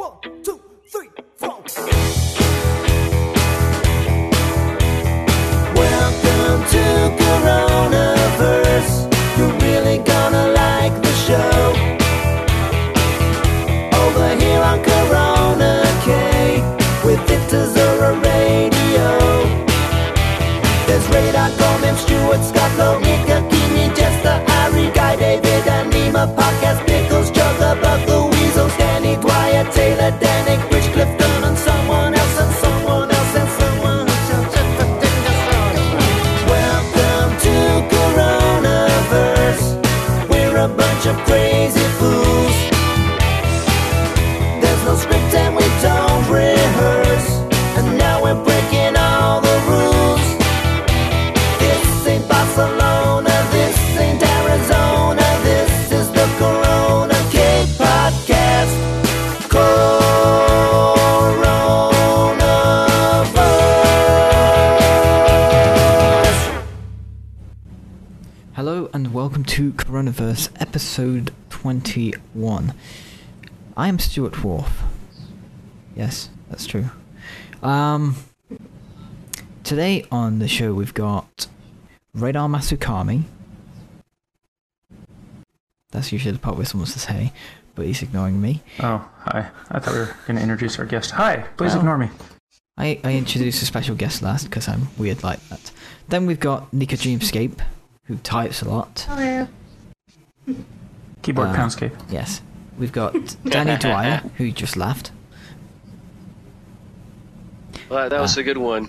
One, two, three, four. Welcome to Coronaverse. You're really gonna like the show. Over here on Radio. There's Radar, Stewart, Scott, Lowe, Nika, Kini, Jester, Ari, Guy, David, and Nima, Podcast, episode 21. I am Stuart Wharf. Yes, that's true. Um, today on the show we've got Radar Masukami. That's usually the part where someone says hey, but he's ignoring me. Oh, hi. I thought we were going to introduce our guest. Hi, please Oh. ignore me. I, I introduced a special guest last because I'm weird like that. Then we've got Nika Dreamscape, who types a lot. Keyboard Uh, poundscape. Yes. We've got Danny Dwyer, who just laughed. Well, that was Ah. a good one.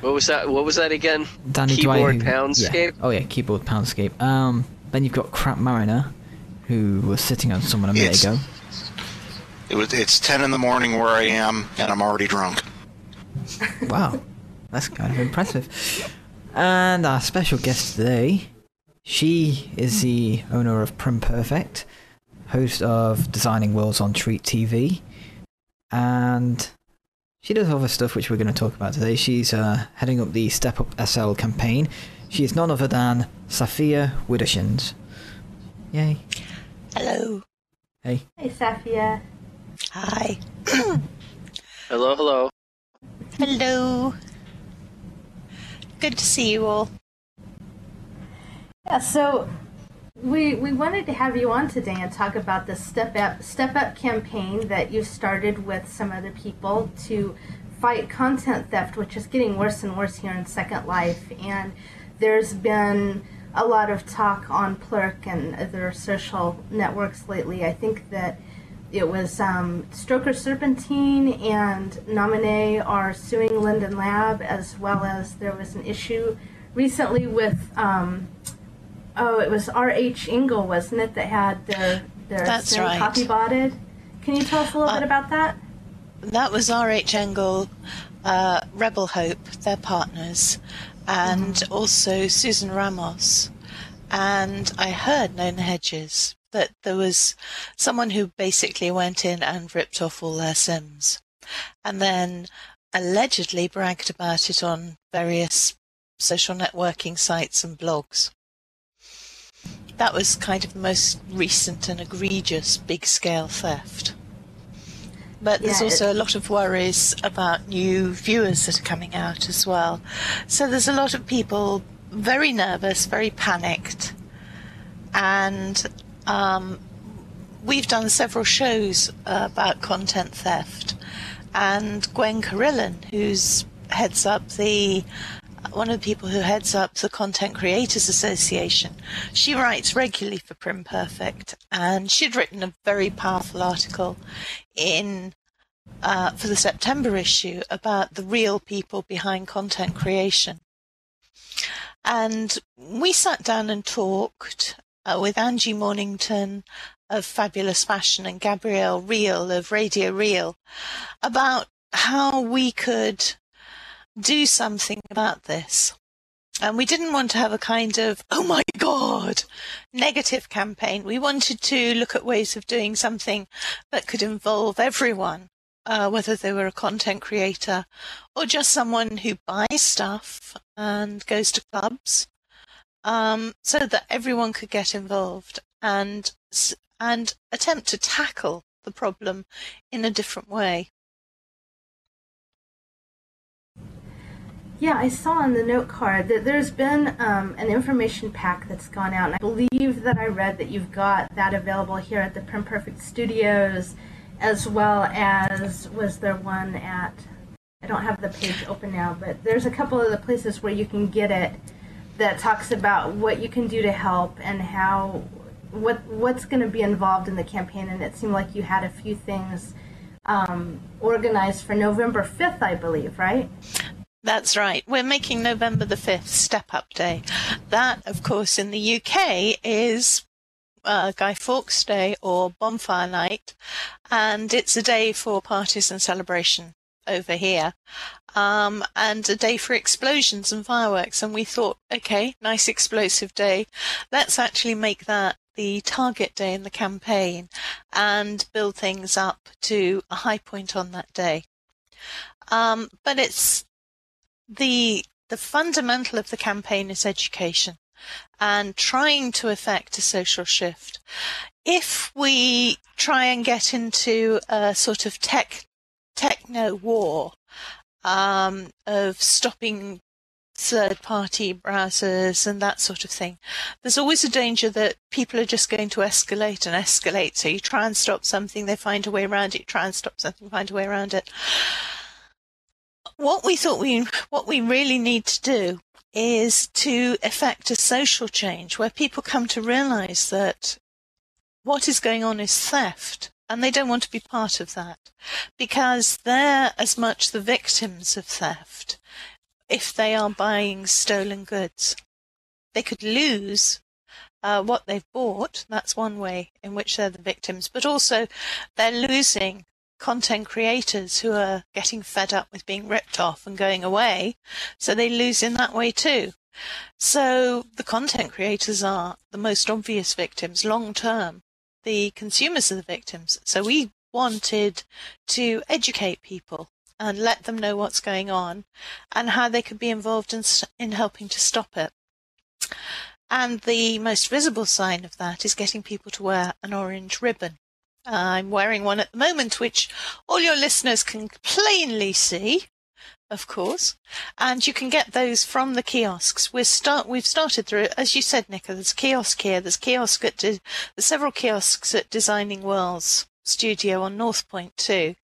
What was that? What was that again? Danny Keyboard Dwyer. who- Poundscape? Yeah. Oh yeah, keyboard poundscape. Um, then you've got Crap Mariner, who was sitting on someone a minute It's- ago. It was, it's 10 in the morning where I am, and I'm already drunk. Wow, that's kind of impressive. And our special guest today, she is the owner of Prim Perfect, host of Designing Worlds on Treet TV, and she does other stuff which we're going to talk about today. She's uh, heading up the Step Up SL campaign. She is none other than Saffia Widdershins. Yay. Hello. Hey. Hey, Safia. Hi. Hello, hello. Hello. Good to see you all. Yeah, so we we wanted to have you on today and talk about the Step Up Step Up campaign that you started with some other people to fight content theft, which is getting worse and worse here in Second Life. And there's been a lot of talk on Plurk and other social networks lately. I think that it was um, Stroker Serpentine and Nomine are suing Linden Lab, as well as there was an issue recently with, um, oh, it was R.H. Engel, wasn't it, that had their, their That's sin right. copy botted? Can you tell us a little Uh, bit about that? That was R.H. Engel, uh, Rebel Hope, their partners, and also Susan Ramos. And I heard, Nona Hedges, that there was someone who basically went in and ripped off all their Sims. And then allegedly bragged about it on various social networking sites and blogs. That was kind of the most recent and egregious big scale theft. But there's Yeah, also a lot of worries about new viewers that are coming out as well. So there's a lot of people very nervous, very panicked. And um, we've done several shows uh, about content theft. And Gwen Carillon, who's heads up the one of the people who heads up the Content Creators Association. She writes regularly for Prim Perfect, and she'd written a very powerful article in uh, for the September issue about the real people behind content creation. And we sat down and talked uh, with Angie Mornington of Fabulous Fashion and Gabrielle Reel of Radio Reel about how we could do something about this. And we didn't want to have a kind of, oh my God, negative campaign. We wanted to look at ways of doing something that could involve everyone, uh, whether they were a content creator or just someone who buys stuff and goes to clubs, um, so that everyone could get involved and and attempt to tackle the problem in a different way. Yeah, I saw on the note card that there's been um, an information pack that's gone out, and I believe that I read that you've got that available here at the Prim Perfect Studios, as well as was there one at I don't have the page open now, but there's a couple of the places where you can get it that talks about what you can do to help and how what what's going to be involved in the campaign. And it seemed like you had a few things um, organized for November 5th, I believe, right? That's right. We're making November the 5th Step Up Day. That, of course, in the UK is uh, Guy Fawkes Day or Bonfire Night, and it's a day for parties and celebration over here, um, and a day for explosions and fireworks. And we thought, okay, nice explosive day. Let's actually make that the target day in the campaign and build things up to a high point on that day. Um, but it's the the fundamental of the campaign is education and trying to effect a social shift. If we try and get into a sort of tech techno war um, of stopping third party browsers and that sort of thing. There's always a danger that people are just going to escalate and escalate. So you try and stop something, they find a way around it, you try and stop something, find a way around it what we thought we what we really need to do is to effect a social change where people come to realize that what is going on is theft and they don't want to be part of that because they're as much the victims of theft if they are buying stolen goods. They could lose uh, what they've bought. That's one way in which they're the victims, but also they're losing content creators who are getting fed up with being ripped off and going away. So they lose in that way too. So the content creators are the most obvious victims long term. The consumers are the victims. So we wanted to educate people and let them know what's going on and how they could be involved in, in helping to stop it. And the most visible sign of that is getting people to wear an orange ribbon. I'm wearing one at the moment, which all your listeners can plainly see, of course. And you can get those from the kiosks. We're start, we've started through, as you said, Nicola, there's kiosk here, there's kiosk at, there's several kiosks at Designing Worlds studio on North Point too.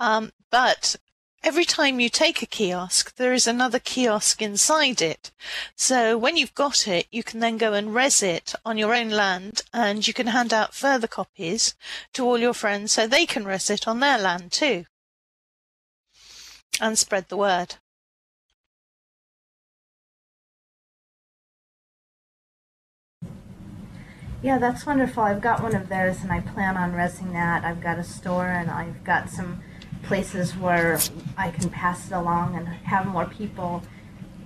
Um, but every time you take a kiosk, there is another kiosk inside it. So when you've got it, you can then go and res it on your own land and you can hand out further copies to all your friends so they can res it on their land too. And spread the word. Yeah, that's wonderful. I've got one of those and I plan on resing that. I've got a store and I've got some places where I can pass it along and have more people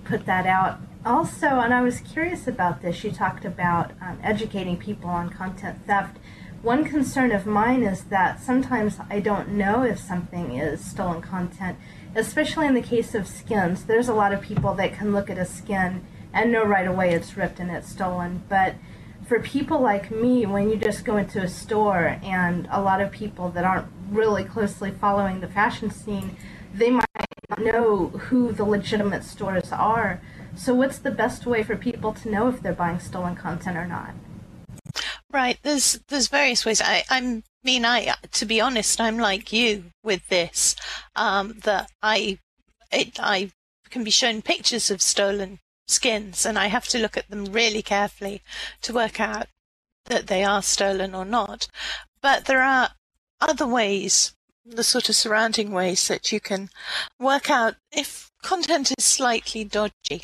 put that out. Also, and I was curious about this, you talked about um, educating people on content theft. One concern of mine is that sometimes I don't know if something is stolen content, especially in the case of skins. There's a lot of people that can look at a skin and know right away it's ripped and it's stolen, but for people like me, when you just go into a store and a lot of people that aren't really closely following the fashion scene, they might not know who the legitimate stores are. So, what's the best way for people to know if they're buying stolen content or not? Right. There's there's various ways. I I mean I to be honest, I'm like you with this. Um, that I it I can be shown pictures of stolen skins, and I have to look at them really carefully to work out that they are stolen or not. But there are other ways, the sort of surrounding ways that you can work out if content is slightly dodgy.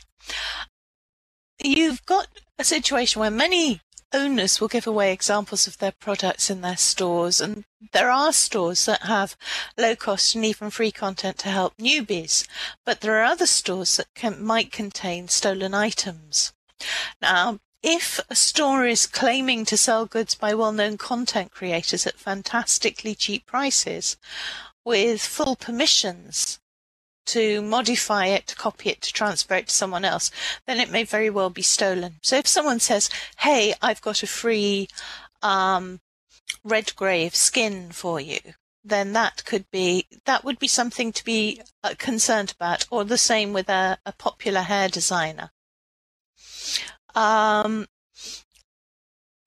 You've got a situation where many owners will give away examples of their products in their stores, and there are stores that have low cost and even free content to help newbies, but there are other stores that can, might contain stolen items. Now, if a store is claiming to sell goods by well known content creators at fantastically cheap prices with full permissions, to modify it, to copy it, to transfer it to someone else, then it may very well be stolen. So if someone says, "Hey, I've got a free um, Redgrave skin for you, then that could be that would be something to be uh, concerned about, or the same with a, a popular hair designer. Um,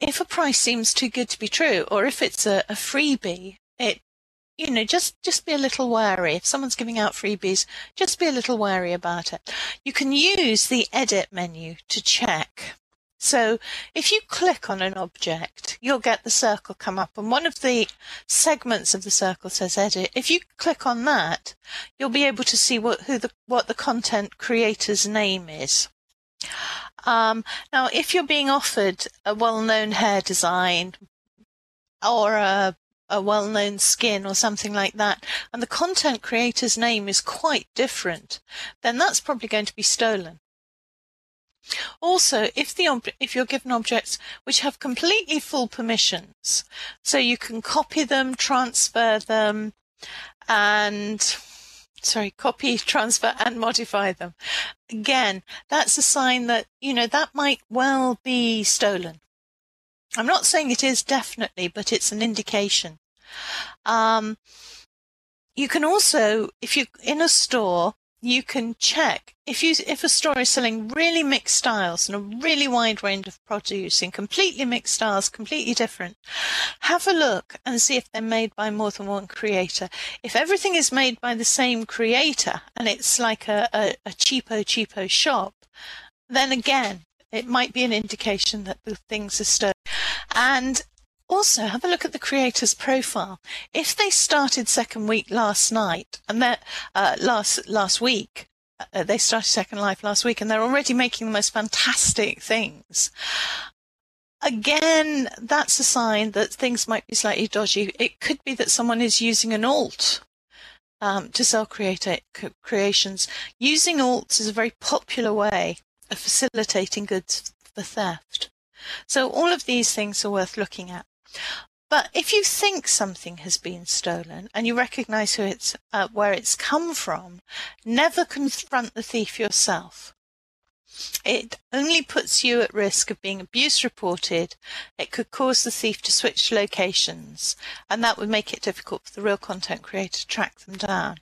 if a price seems too good to be true, or if it's a, a freebie, it you know just just be a little wary. If someone's giving out freebies, just be a little wary about it. You can use the edit menu to check. So if you click on an object, you'll get the circle come up, and one of the segments of the circle says edit. If you click on that, you'll be able to see what who the what the content creator's name is. Um, now, if you're being offered a well-known hair design or a, a well-known skin or something like that, and the content creator's name is quite different, then that's probably going to be stolen. Also, if the ob- if you're given objects which have completely full permissions, so you can copy them, transfer them, and sorry, copy, transfer, and modify them. Again, that's a sign that, you know, that might well be stolen. I'm not saying it is definitely, but it's an indication. Um, you can also, if you're in a store, you can check if you if a store is selling really mixed styles and a really wide range of produce in completely mixed styles, completely different. Have a look and see if they're made by more than one creator. If everything is made by the same creator and it's like a, a, a cheapo cheapo shop, then again it might be an indication that the things are stolen. And also, have a look at the creator's profile. If they started second week last night and that uh, last last week, uh, they started Second Life last week, and they're already making the most fantastic things. Again, that's a sign that things might be slightly dodgy. It could be that someone is using an alt um, to sell creator, creations. Using alts is a very popular way of facilitating goods for theft. So all of these things are worth looking at. But if you think something has been stolen and you recognize who it's, uh, where it's come from, never confront the thief yourself. It only puts you at risk of being abuse reported. It could cause the thief to switch locations, and that would make it difficult for the real content creator to track them down.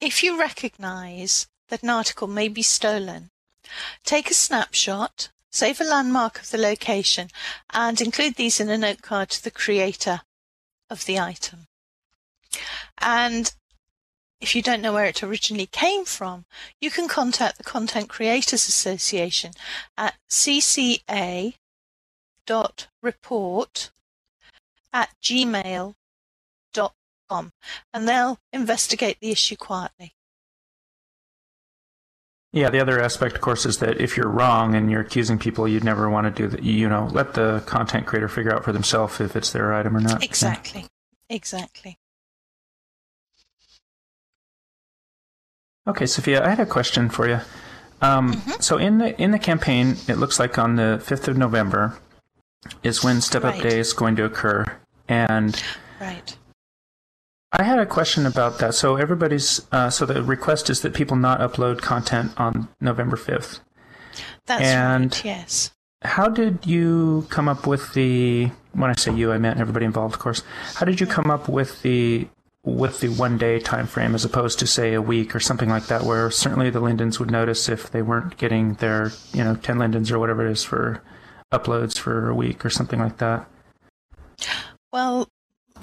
If you recognize that an article may be stolen, take a snapshot Save a landmark of the location and include these in a note card to the creator of the item. And if you don't know where it originally came from, you can contact the Content Creators Association at cca.report at gmail.com and they'll investigate the issue quietly. Yeah, the other aspect, of course, is that if you're wrong and you're accusing people, you'd never want to do that. You know, let the content creator figure out for themselves if it's their item or not. Exactly. Yeah. Exactly. Okay, Sophia, I had a question for you. Um, mm-hmm. So in the in the campaign, it looks like on the fifth of November is when Step Up. Day is going to occur, and right. I had a question about that. So everybody's uh, so the request is that people not upload content on November fifth. That's and right. Yes. How did you come up with the? When I say you, I meant everybody involved, of course. How did you come up with the with the one day time frame as opposed to say a week or something like that, where certainly the Lindens would notice if they weren't getting their you know ten Lindens or whatever it is for uploads for a week or something like that. Well,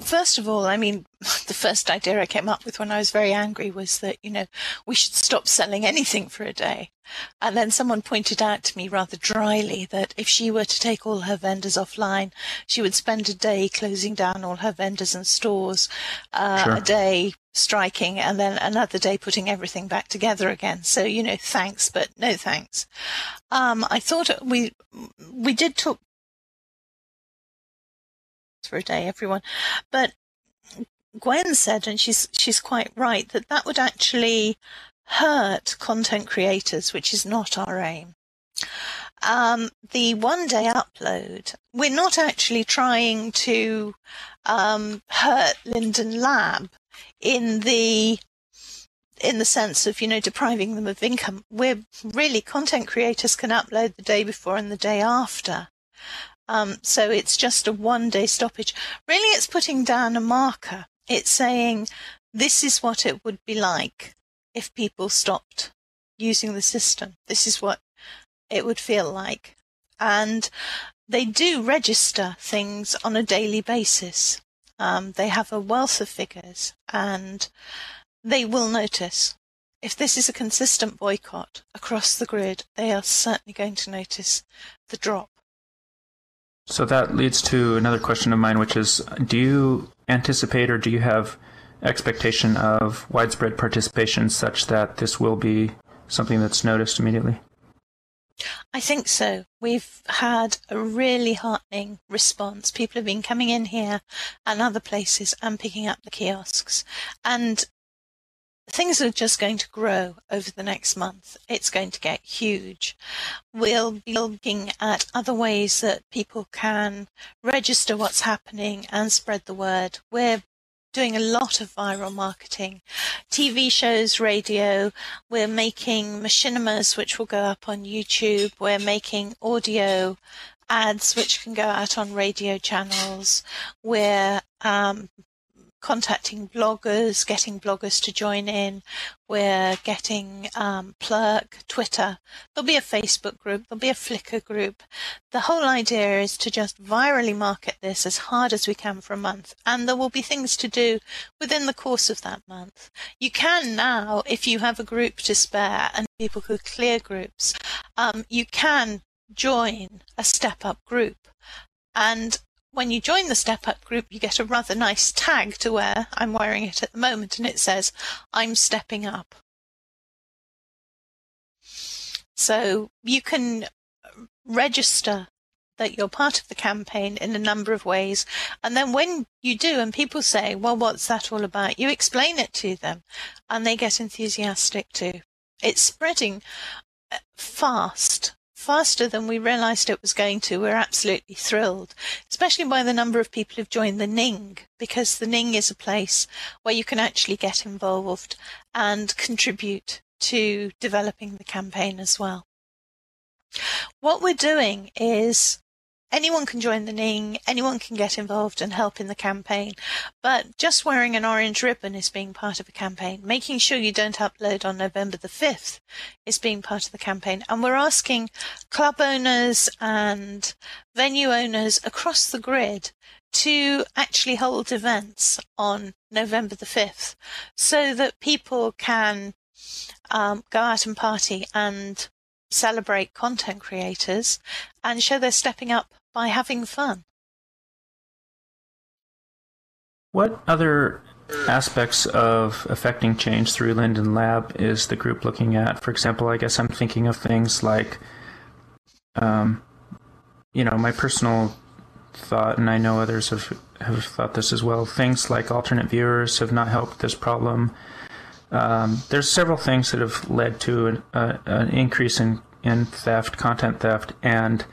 First of all, I mean, the first idea I came up with when I was very angry was that, you know, we should stop selling anything for a day. And then someone pointed out to me rather dryly that if she were to take all her vendors offline, she would spend a day closing down all her vendors and stores, uh, sure. a day striking, and then another day putting everything back together again. So, you know, thanks, but no thanks. Um, I thought we, we did talk for a day, everyone. But Gwen said, and she's she's quite right, that that would actually hurt content creators, which is not our aim. Um, the one day upload, we're not actually trying to um, hurt Linden Lab in the in the sense of you know depriving them of income. We're really content creators can upload the day before and the day after. Um, so it's just a one day stoppage. Really, it's putting down a marker. It's saying this is what it would be like if people stopped using the system. This is what it would feel like. And they do register things on a daily basis. Um, they have a wealth of figures and they will notice. If this is a consistent boycott across the grid, they are certainly going to notice the drop. So that leads to another question of mine, which is do you anticipate or do you have expectation of widespread participation such that this will be something that's noticed immediately? I think so. We've had a really heartening response. People have been coming in here and other places and picking up the kiosks. And things are just going to grow over the next month. It's going to get huge. We'll be looking at other ways that people can register what's happening and spread the word. We're doing a lot of viral marketing, TV shows, radio. We're making machinimas, which will go up on YouTube. We're making audio ads, which can go out on radio channels. We're um, contacting bloggers, getting bloggers to join in. We're getting um, Plurk, Twitter. There'll be a Facebook group. There'll be a Flickr group. The whole idea is to just virally market this as hard as we can for a month. And there will be things to do within the course of that month. You can now, if you have a group to spare and people could clear groups, um, you can join a step up group. And when you join the Step Up group, you get a rather nice tag to wear. I'm wearing it at the moment, and it says, I'm stepping up. So you can register that you're part of the campaign in a number of ways. And then when you do, and people say, Well, what's that all about? You explain it to them, and they get enthusiastic too. It's spreading uh, fast faster than we realized it was going to. We're absolutely thrilled, especially by the number of people who've joined the Ning, because the Ning is a place where you can actually get involved and contribute to developing the campaign as well. What we're doing is anyone can join the Ning, anyone can get involved and help in the campaign, but just wearing an orange ribbon is being part of a campaign. Making sure you don't upload on November the 5th is being part of the campaign. And we're asking club owners and venue owners across the grid to actually hold events on November the 5th so that people can um, go out and party and celebrate content creators and show they're stepping up by having fun. What other aspects of affecting change through Linden Lab is the group looking at? For example, I guess I'm thinking of things like, um, you know, my personal thought, and I know others have, have thought this as well. Things like alternate viewers have not helped this problem. Um, there's several things that have led to an, uh, an increase in, in theft, content theft, and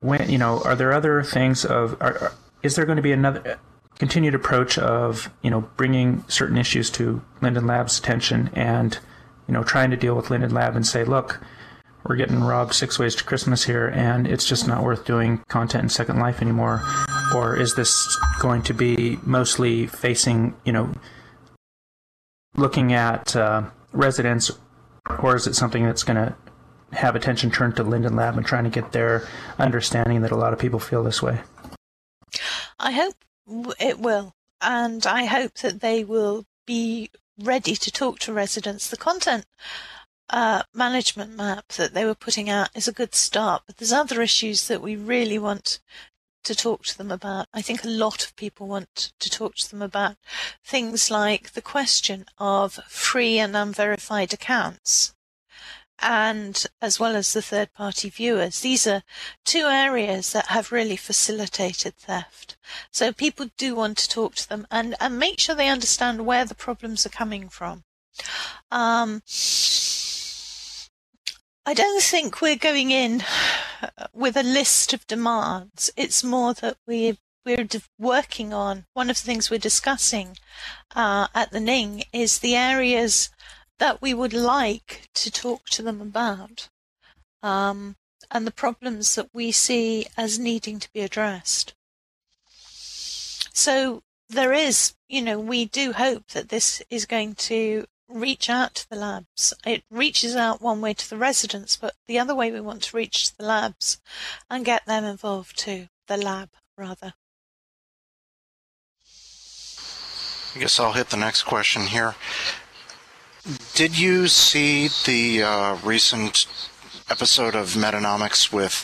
when you know, are there other things of? Are, are, is there going to be another continued approach of you know bringing certain issues to Linden Lab's attention and you know trying to deal with Linden Lab and say, look, we're getting robbed six ways to Christmas here, and it's just not worth doing content in Second Life anymore? Or is this going to be mostly facing, you know, looking at uh, residents, or is it something that's going to have attention turned to Linden Lab and trying to get their understanding that a lot of people feel this way? I hope it will, and I hope that they will be ready to talk to residents. The content uh, management map that they were putting out is a good start, but there's other issues that we really want to talk to them about. I think a lot of people want to talk to them about things like the question of free and unverified accounts and as well as the third party viewers. These are two areas that have really facilitated theft. So people do want to talk to them and, and make sure they understand where the problems are coming from. Um, I don't think we're going in with a list of demands. It's more that we we're working on. One of the things we're discussing uh, at the Ning is the areas that we would like to talk to them about. Um, and the problems that we see as needing to be addressed. So there is, you know, we do hope that this is going to reach out to the labs. It reaches out one way to the residents, but the other way we want to reach the labs and get them involved too. The lab, rather. I guess I'll hit the next question here. Did you see the uh, recent episode of Metanomics with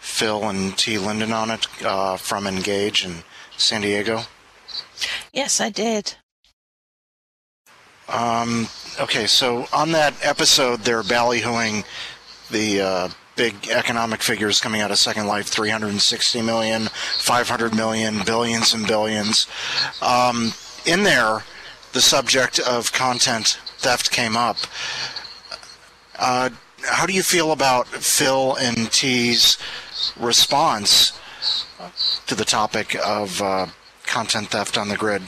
Phil and T. Linden on it uh, from Engage in San Diego? Yes, I did. Um, okay, so on that episode, they're ballyhooing the uh, big economic figures coming out of Second Life 360 million, 500 million, billions and billions. Um, in there, the subject of content theft came up. Uh, how do you feel about Phil and T's response to the topic of uh, content theft on the grid?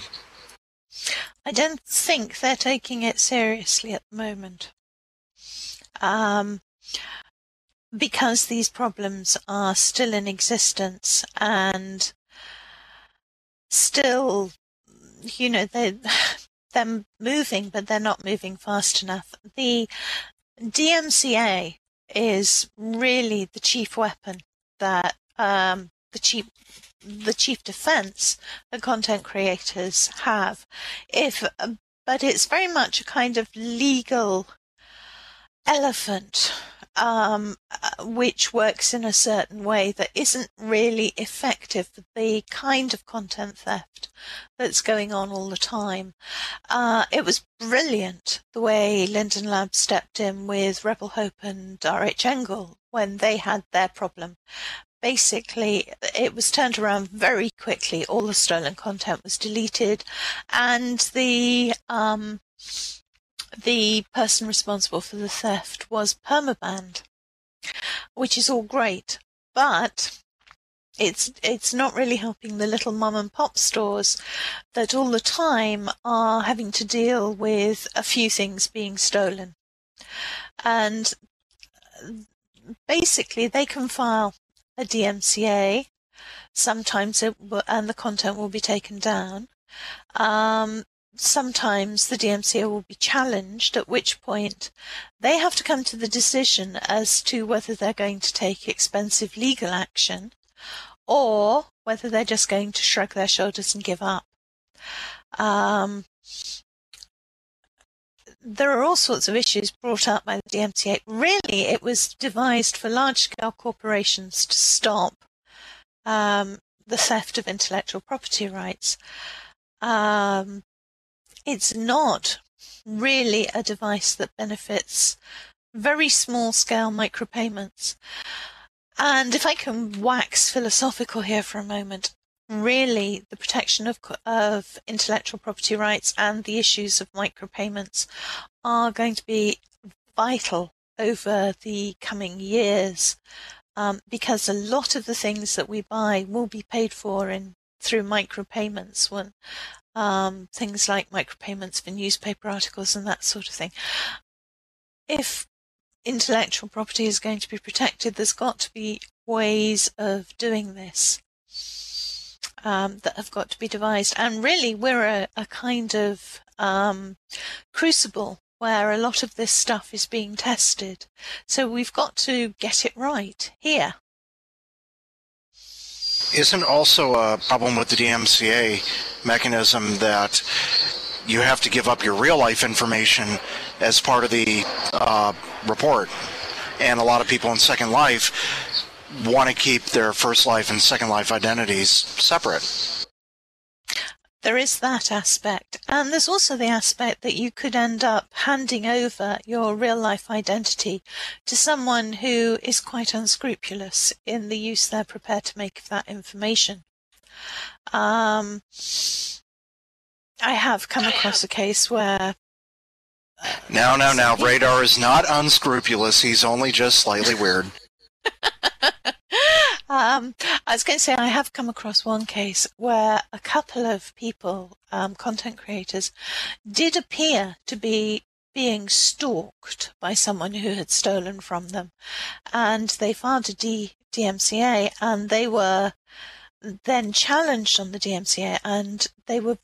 I don't think they're taking it seriously at the moment. Um, because these problems are still in existence and still, you know, they they're moving, but they're not moving fast enough. The DMCA is really the chief weapon that um, the chief the chief defense that content creators have. If but it's very much a kind of legal elephant um, uh, which works in a certain way that isn't really effective for the kind of content theft that's going on all the time. Uh, it was brilliant the way Linden Labs stepped in with Rebel Hope and RH Engel when they had their problem. Basically, it was turned around very quickly. All the stolen content was deleted, and the um, the person responsible for the theft was permabanned, which is all great, but it's it's not really helping the little mom and pop stores that all the time are having to deal with a few things being stolen, and basically they can file a DMCA. Sometimes will, and the content will be taken down. Um, sometimes the DMCA will be challenged, at which point they have to come to the decision as to whether they're going to take expensive legal action or whether they're just going to shrug their shoulders and give up. Um, there are all sorts of issues brought up by the DMCA. Really, it was devised for large scale corporations to stop um, the theft of intellectual property rights. Um, it's not really a device that benefits very small scale micropayments. And if I can wax philosophical here for a moment, really the protection of, of intellectual property rights and the issues of micropayments are going to be vital over the coming years um, because a lot of the things that we buy will be paid for in through micropayments when um, things like micropayments for newspaper articles and that sort of thing. If intellectual property is going to be protected, there's got to be ways of doing this um, that have got to be devised. And really, we're a, a kind of um, crucible where a lot of this stuff is being tested. So we've got to get it right here. Isn't also a problem with the DMCA mechanism that you have to give up your real life information as part of the uh, report? And a lot of people in Second Life want to keep their first life and second life identities separate. There is that aspect. And there's also the aspect that you could end up handing over your real life identity to someone who is quite unscrupulous in the use they're prepared to make of that information. Um, I have come across a case where. Now, now, now, Radar is not unscrupulous. He's only just slightly weird. um, I was going to say I have come across one case where a couple of people, um, content creators, did appear to be being stalked by someone who had stolen from them, and they filed a D- DMCA, and they were then challenged on the DMCA, and they were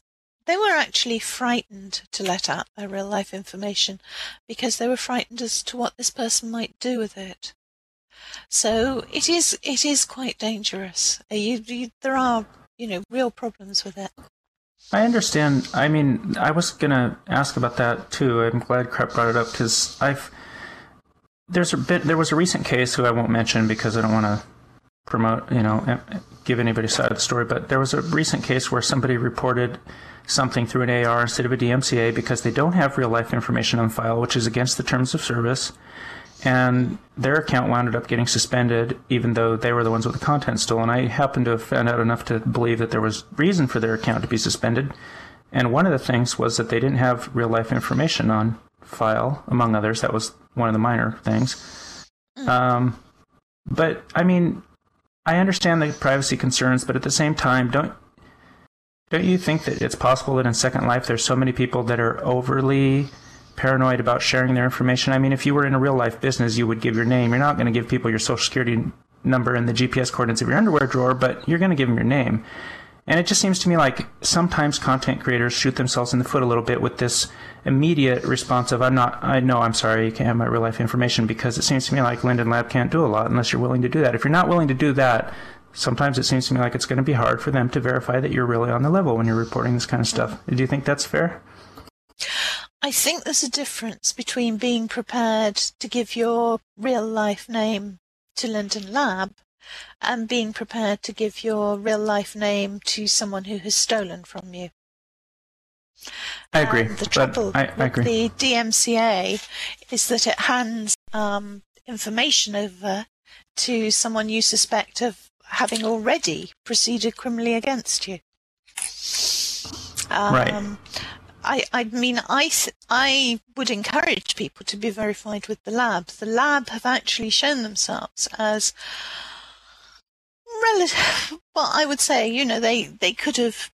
they were actually frightened to let out their real life information because they were frightened as to what this person might do with it. So it is it is quite dangerous. You, you, there are you know real problems with it. I understand. I mean, I was gonna ask about that too. I'm glad Crep brought it up because I've there's a bit there was a recent case who I won't mention because I don't want to promote you know eh, give anybody side of the story. But there was a recent case where somebody reported something through an AR instead of a DMCA because they don't have real life information on file, which is against the terms of service. And their account wound up getting suspended, even though they were the ones with the content stolen. I happen to have found out enough to believe that there was reason for their account to be suspended. And one of the things was that they didn't have real life information on file, among others. That was one of the minor things. Um, but I mean, I understand the privacy concerns, but at the same time, don't don't you think that it's possible that in Second Life there's so many people that are overly paranoid about sharing their information? I mean, if you were in a real life business, you would give your name. You're not going to give people your social security number and the GPS coordinates of your underwear drawer, but you're going to give them your name. And it just seems to me like sometimes content creators shoot themselves in the foot a little bit with this immediate response of "I'm not, I know, I'm sorry, you can't have my real life information," because it seems to me like Linden Lab can't do a lot unless you're willing to do that. If you're not willing to do that, sometimes it seems to me like it's going to be hard for them to verify that you're really on the level when you're reporting this kind of stuff. Do you think that's fair? I think there's a difference between being prepared to give your real life name to Linden Lab and being prepared to give your real life name to someone who has stolen from you. I agree. And the trouble I, I with the DMCA is that it hands um, information over to someone you suspect of having already proceeded criminally against you. Um, right. I, I mean, I, I would encourage people to be verified with the lab. The lab have actually shown themselves as relative. Well, I would say, you know, they, they could have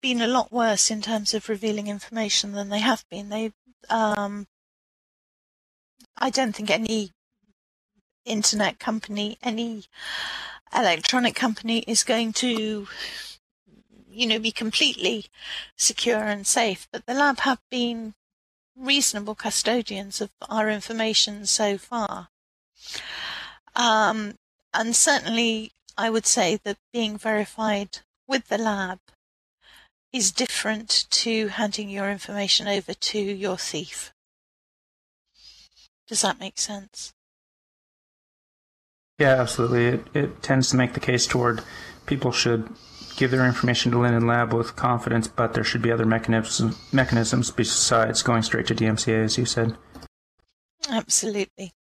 been a lot worse in terms of revealing information than they have been. They, um, I don't think any internet company, any electronic company is going to, you know, be completely secure and safe. But the lab have been reasonable custodians of our information so far. Um, and certainly, I would say that being verified with the lab is different to handing your information over to your thief. Does that make sense? Yeah, absolutely. It, it tends to make the case toward people should give their information to Linden Lab with confidence, but there should be other mechanisms mechanisms besides going straight to DMCA, as you said. Absolutely.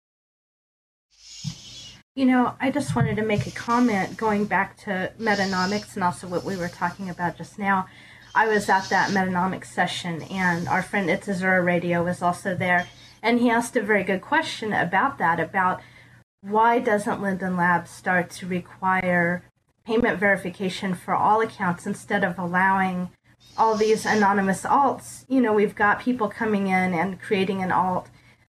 You know, I just wanted to make a comment going back to metanomics and also what we were talking about just now. I was at that metanomics session, and our friend It's Azura Radio was also there, and he asked a very good question about that about why doesn't Linden Lab start to require payment verification for all accounts instead of allowing all these anonymous alts? You know, we've got people coming in and creating an alt,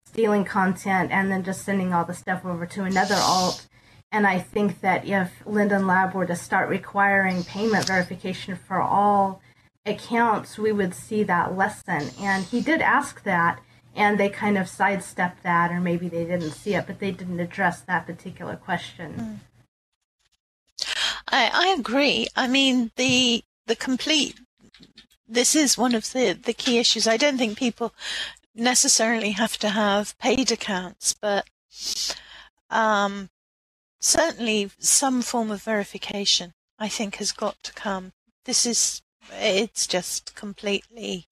stealing content, and then just sending all the stuff over to another alt. And I think that if Linden Lab were to start requiring payment verification for all accounts, we would see that lessen. And he did ask that and they kind of sidestepped that, or maybe they didn't see it, but they didn't address that particular question. Mm. I, I agree. I mean, the the complete. This is one of the the key issues. I don't think people necessarily have to have paid accounts, but um, certainly some form of verification. I think has got to come. This is it's just completely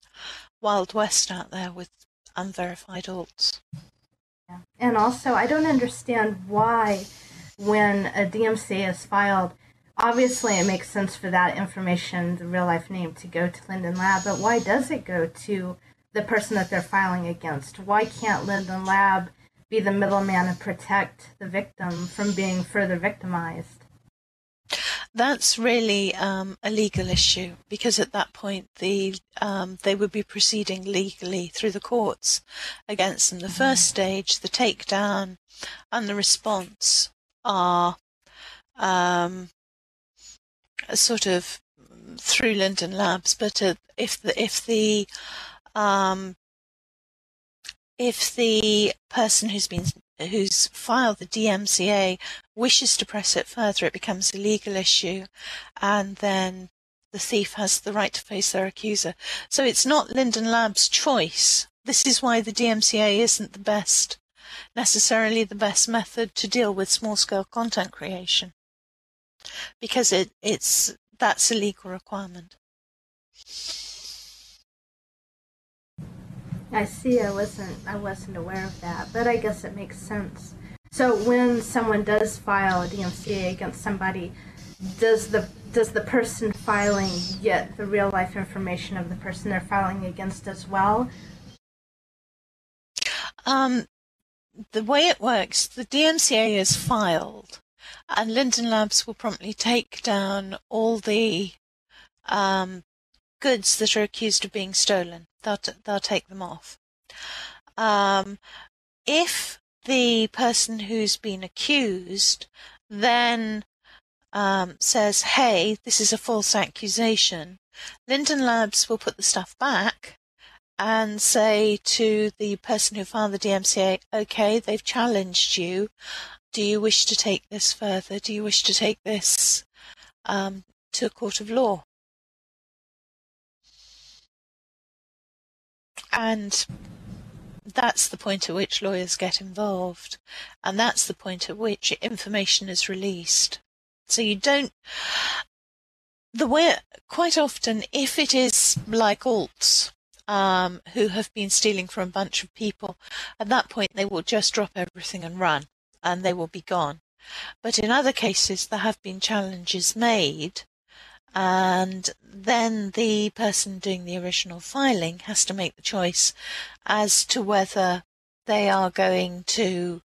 wild west out there with unverified alts. And also, I don't understand why, when a DMCA is filed, obviously it makes sense for that information, the real life name, to go to Linden Lab, but why does it go to the person that they're filing against? Why can't Linden Lab be the middleman and protect the victim from being further victimized? That's really um, a legal issue because at that point the um, they would be proceeding legally through the courts against them. The first stage, the takedown, and the response are um, sort of through Linden Labs. But uh, if the if the um, if the person who's been who's filed the DMCA wishes to press it further, it becomes a legal issue, and then the thief has the right to face their accuser. So it's not Linden Labs' choice. This is why the DMCA isn't the best, necessarily the best method to deal with small scale content creation, because it, it's that's a legal requirement. I see. I wasn't. I wasn't aware of that, but I guess it makes sense. So when someone does file a DMCA against somebody, does the does the person filing get the real life information of the person they're filing against as well? Um, the way it works, the DMCA is filed, and Linden Labs will promptly take down all the um, goods that are accused of being stolen. They'll, t- they'll take them off. Um, if the person who's been accused then um, says, hey, this is a false accusation, Linden Labs will put the stuff back and say to the person who filed the DMCA, okay, they've challenged you. Do you wish to take this further? Do you wish to take this um, to a court of law? And that's the point at which lawyers get involved. And that's the point at which information is released. So you don't, the way, quite often, if it is like alts, um, who have been stealing from a bunch of people, at that point they will just drop everything and run, and they will be gone. But in other cases, there have been challenges made and then the person doing the original filing has to make the choice as to whether they are going to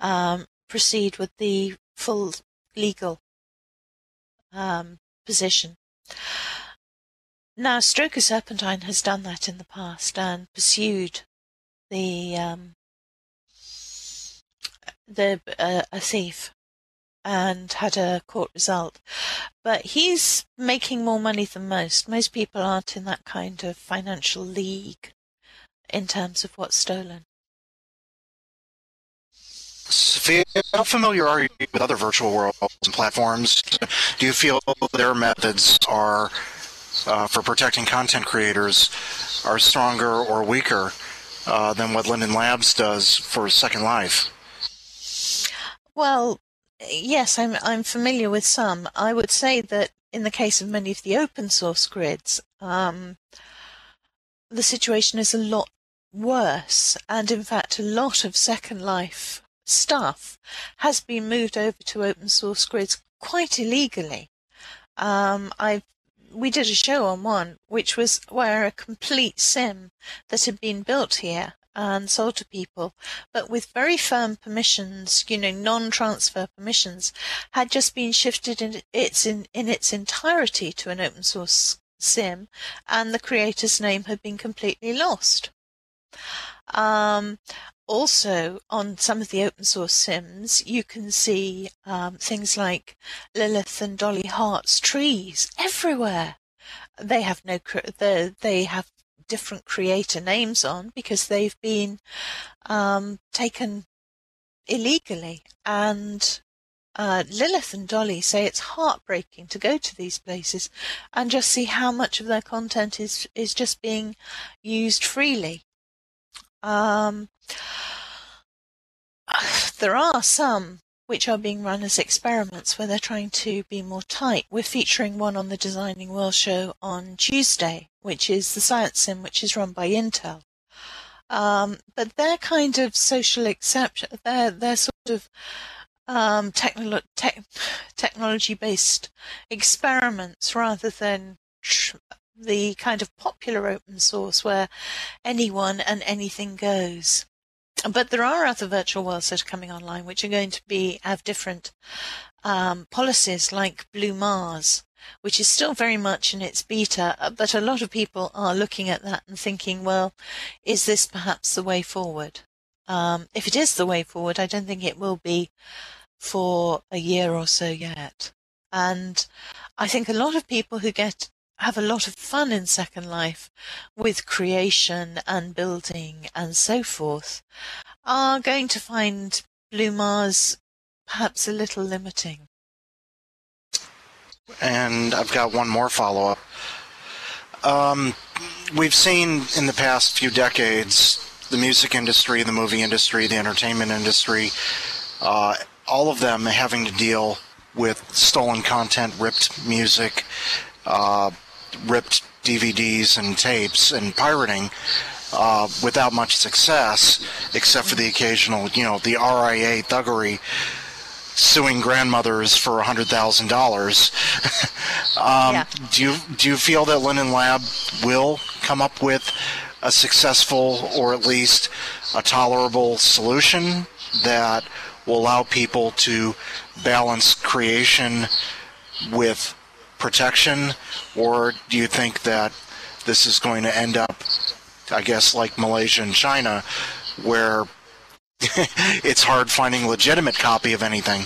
um, proceed with the full legal um, position. Now, Stroker Serpentine has done that in the past and pursued the um, the uh, a thief and had a court result. But he's making more money than most. Most people aren't in that kind of financial league in terms of what's stolen. Saffia, how familiar are you with other virtual worlds and platforms? Do you feel their methods are, uh, for protecting content creators, are stronger or weaker uh, than what Linden Labs does for Second Life? Well, yes, I'm I'm familiar with some. I would say that in the case of many of the open source grids, um, the situation is a lot worse, and in fact, a lot of Second Life stuff has been moved over to open source grids quite illegally. Um, I we did a show on one which was where a complete sim that had been built here and sold to people, but with very firm permissions, you know, non-transfer permissions, had just been shifted in its in, in its entirety to an open source sim, and the creator's name had been completely lost. Um, also, on some of the open source sims, you can see um, things like Lilith and Dolly Heart's trees everywhere. They have no, they have different creator names on because they've been um, taken illegally. And uh, Lilith and Dolly say it's heartbreaking to go to these places and just see how much of their content is is just being used freely. Um, there are some which are being run as experiments where they're trying to be more tight. We're featuring one on the Designing World show on Tuesday, which is the Science Sim, which is run by Intel. Um, but they're kind of social exception. They're they're sort of um, technolo- te- technology-based experiments rather than tr- the kind of popular open source where anyone and anything goes. But there are other virtual worlds that are coming online, which are going to be have different um, policies like Blue Mars, which is still very much in its beta, uh, but a lot of people are looking at that and thinking, well, is this perhaps the way forward? Um, if it is the way forward, I don't think it will be for a year or so yet. And I think a lot of people who get have a lot of fun in Second Life with creation and building and so forth are going to find Blue Mars perhaps a little limiting. And I've got one more follow up. Um, we've seen in the past few decades the music industry, the movie industry, the entertainment industry, uh, all of them having to deal with stolen content, ripped music, uh, ripped DVDs and tapes, and pirating. Uh, without much success, except for the occasional, you know, the RIAA thuggery suing grandmothers for a hundred thousand dollars. um, Yeah. Do you do you feel that Linden Lab will come up with a successful or at least a tolerable solution that will allow people to balance creation with protection, or do you think that this is going to end up, I guess, like Malaysia and China, where it's hard finding legitimate copy of anything?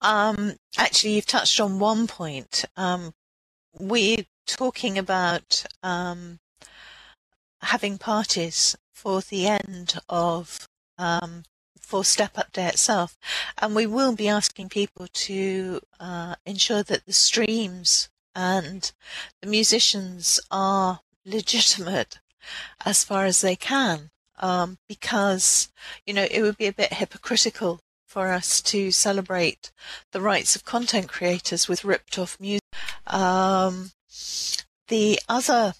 Um, actually, you've touched on one point. Um, we're talking about um, having parties for the end of um, for Step Up Day itself, and we will be asking people to uh, ensure that the streams and the musicians are legitimate as far as they can, um, because you know it would be a bit hypocritical for us to celebrate the rights of content creators with ripped off music. Um, the other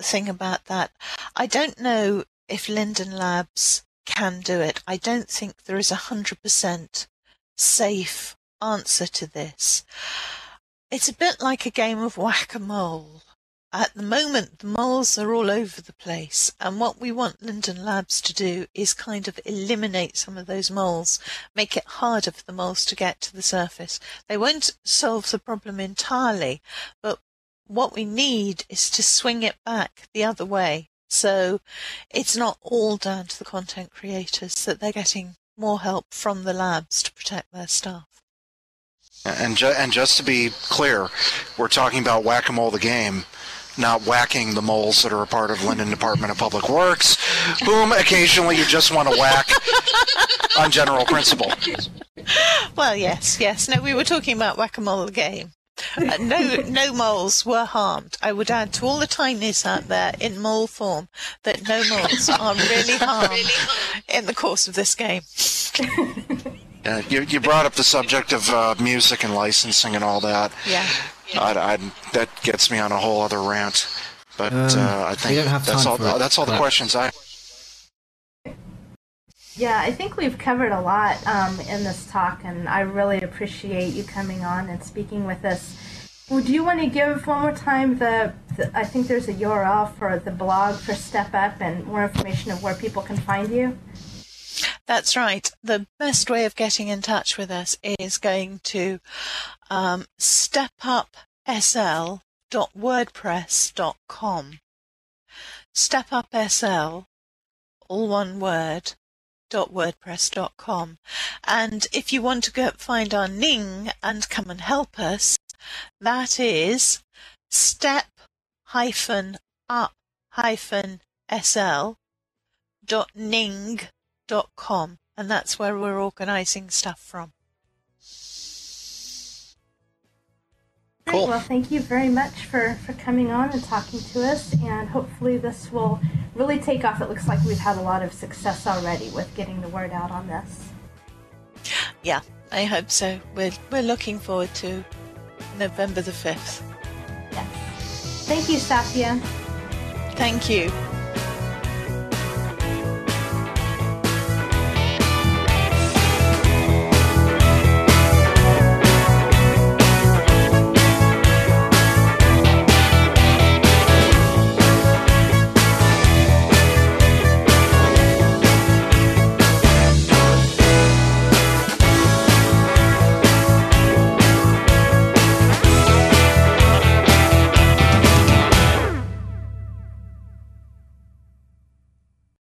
thing about that, I don't know if Linden Labs can do it. I don't think there is a hundred percent safe answer to this. It's a bit like a game of whack-a-mole. At the moment, the moles are all over the place, and what we want Linden Labs to do is kind of eliminate some of those moles, make it harder for the moles to get to the surface. They won't solve the problem entirely, but what we need is to swing it back the other way. So it's not all down to the content creators that they're getting more help from the labs to protect their staff. And ju- and just to be clear, we're talking about whack-a-mole the game, not whacking the moles that are a part of Linden Department of Public Works, whom occasionally you just want to whack on general principle. Well, yes, yes. No, we were talking about whack-a-mole game. Uh, no, no moles were harmed. I would add to all the tinys out there in mole form that no moles are really harmed in the course of this game. Uh, you, you brought up the subject of uh, music and licensing and all that. Yeah. I, I, that gets me on a whole other rant. But Um, uh, I think that's all. it, That's all the questions I. Yeah, I think we've covered a lot um, in this talk, and I really appreciate you coming on and speaking with us. Do you want to give one more time the, the? I think there's a URL for the blog for Step Up and more information of where people can find you. That's right. The best way of getting in touch with us is going to um, stepupsl.wordpress.com. Stepupsl, all one word, wordpress.com. And if you want to go find our Ning and come and help us, that is step hyphen up hyphen sl dot ning com and that's where we're organizing stuff from Great. Cool. Well, thank you very much for, for coming on and talking to us, and hopefully this will really take off. It looks like we've had a lot of success already with getting the word out on this. yeah i hope so we're, we're looking forward to november the 5th Yes. Thank you, Saffia. thank you